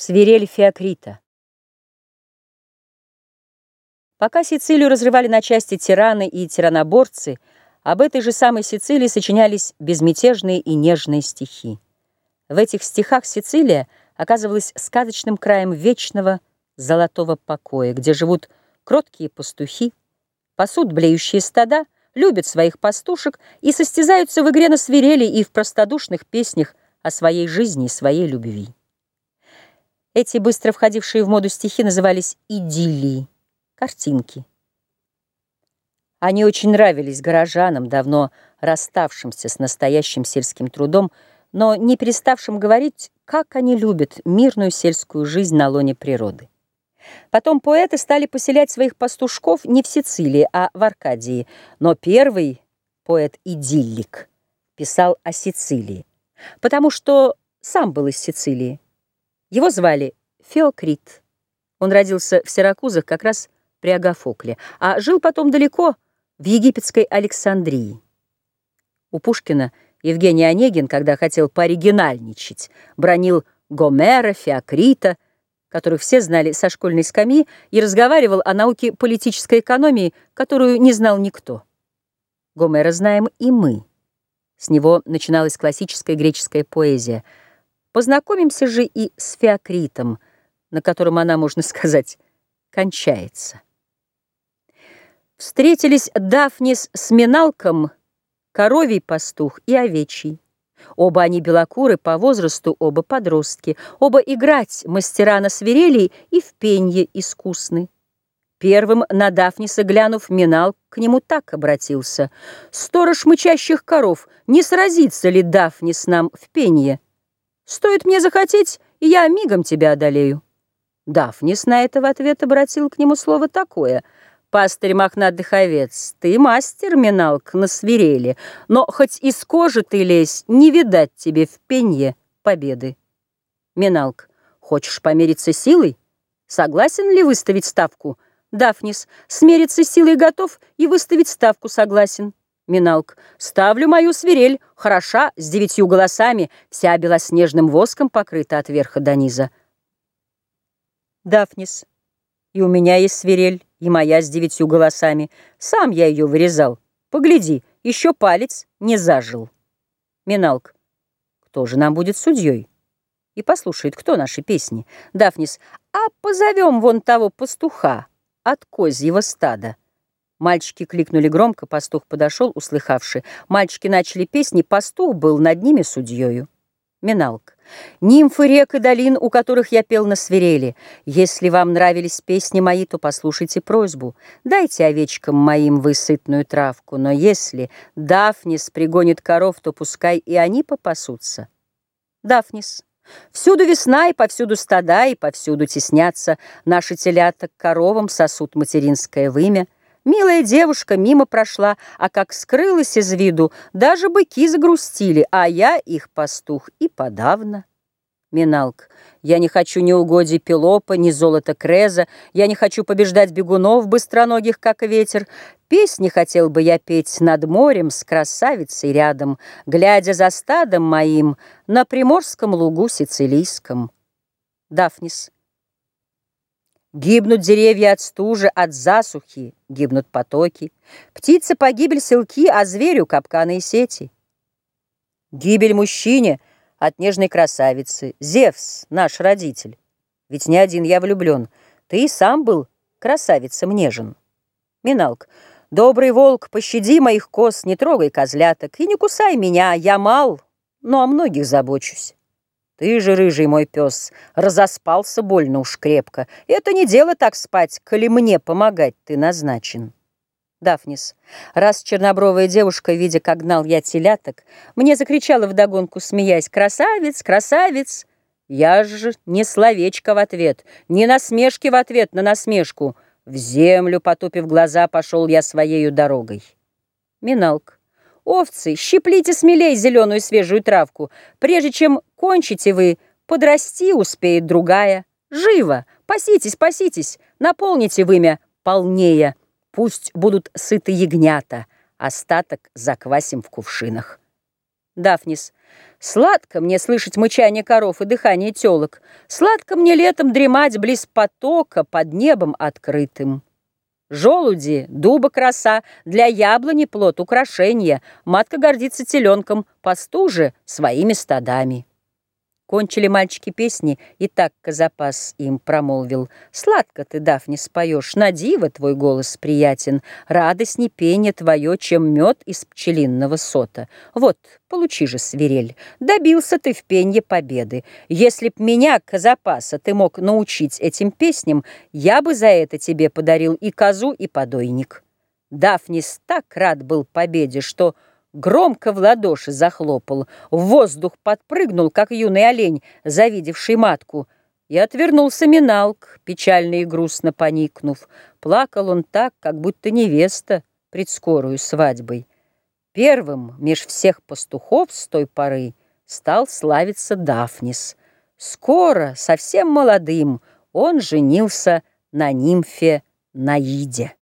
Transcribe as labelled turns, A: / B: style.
A: Свирель Феокрита. Пока Сицилию разрывали на части тираны и тираноборцы, об этой же самой Сицилии сочинялись безмятежные и нежные стихи. В этих стихах Сицилия оказывалась сказочным краем вечного золотого покоя, где живут кроткие пастухи, пасут блеющие стада, любят своих пастушек и состязаются в игре на свирели и в простодушных песнях о своей жизни и своей любви. Эти быстро входившие в моду стихи назывались идиллии, картинки. Они очень нравились горожанам, давно расставшимся с настоящим сельским трудом, но не переставшим говорить, как они любят мирную сельскую жизнь на лоне природы. Потом поэты стали поселять своих пастушков не в Сицилии, а в Аркадии, но первый поэт-идиллик писал о Сицилии, потому что сам был из Сицилии. Его звали Феокрит. Он родился в Сиракузах как раз при Агафокле, а жил потом далеко, в египетской Александрии. У Пушкина Евгений Онегин, когда хотел пооригинальничать, бронил Гомера, Феокрита, которых все знали со школьной скамьи, и разговаривал о науке политической экономии, которую не знал никто. Гомера знаем и мы. С него начиналась классическая греческая поэзия – Познакомимся же и с Феокритом, на котором она, можно сказать, кончается. Встретились Дафнис с Миналком, коровий пастух и овечий. Оба они белокуры, по возрасту оба подростки, оба играть мастера на свирели и в пенье искусны. Первым на Дафниса глянув, Минал к нему так обратился. «Сторож мычащих коров, не сразится ли Дафнис нам в пенье?» Стоит мне захотеть, и я мигом тебя одолею. Дафнис на это в ответ обратил к нему слово такое. «Пастырь Мохнат-Дыховец, ты мастер, Миналк, на свирели, но хоть из кожи ты лезь, не видать тебе в пенье победы». Миналк, хочешь помериться силой? Согласен ли выставить ставку? Дафнис, смериться силой готов и выставить ставку согласен. Миналк. Ставлю мою свирель, хороша, с девятью голосами, вся белоснежным воском покрыта от верха до низа. Дафнис. И у меня есть свирель, и моя с девятью голосами. Сам я ее вырезал. Погляди, еще палец не зажил. Миналк. Кто же нам будет судьей? И послушает, кто наши песни. Дафнис. А позовем вон того пастуха от козьего стада. Мальчики кликнули громко, пастух подошел, услыхавший. Мальчики начали песни, пастух был над ними судьею. Миналк. Нимфы рек и долин, у которых я пел на свирели. Если вам нравились песни мои, то послушайте просьбу. Дайте овечкам моим вы сытную травку, но если Дафнис пригонит коров, то пускай и они попасутся. Дафнис. Всюду весна, и повсюду стада, и повсюду теснятся. Наши телята к коровам сосут материнское вымя. Милая девушка мимо прошла, а как скрылась из виду, даже быки загрустили, а я их пастух и подавно. Миналк, я не хочу ни угодий Пелопа, ни золота Креза, я не хочу побеждать бегунов быстроногих, как ветер. Песни хотел бы я петь над морем с красавицей рядом, глядя за стадом моим на приморском лугу сицилийском. Дафнис. Гибнут деревья от стужи, от засухи, гибнут потоки. Птицы погибель селки, а зверю капканы и сети. Гибель мужчине от нежной красавицы. Зевс, наш родитель. Ведь не один я влюблен. Ты и сам был красавицам нежен. Миналк, добрый волк, пощади моих коз, не трогай козляток и не кусай меня, я мал, но о многих забочусь. Ты же, рыжий мой пес, разоспался больно уж крепко. Это не дело так спать, коли мне помогать ты назначен. Дафнис, раз чернобровая девушка, видя, как гнал я теляток, мне закричала вдогонку, смеясь, «Красавец, красавец!» Я же не словечко в ответ, не насмешки в ответ на насмешку. В землю, потупив глаза, пошел я своею дорогой. Миналк. Овцы, щиплите смелей зеленую свежую травку. Прежде чем кончите вы, подрасти успеет другая. Живо, паситесь, паситесь, наполните вымя полнее. Пусть будут сыты ягнята, остаток заквасим в кувшинах. Дафнис, Сладко мне слышать мычание коров и дыхание телок. Сладко мне летом дремать близ потока под небом открытым. Желуди, дуба краса, для яблони плод, украшения. Матка гордится теленком, пастуже своими стадами. Кончили мальчики песни, и так Казапас им промолвил. «Сладко ты, Дафни, споешь, на диво твой голос приятен, радостней пение твое, чем мед из пчелинного сота. Вот, получи же свирель, добился ты в пенье победы. Если б меня, Казапаса, ты мог научить этим песням, я бы за это тебе подарил и козу, и подойник». Дафнис так рад был победе, что... Громко в ладоши захлопал, в воздух подпрыгнул, как юный олень, завидевший матку, и отвернулся Миналк, печально и грустно поникнув. Плакал он так, как будто невеста пред скорую свадьбой. Первым меж всех пастухов с той поры стал славиться Дафнис. Скоро, совсем молодым, он женился на нимфе Наиде.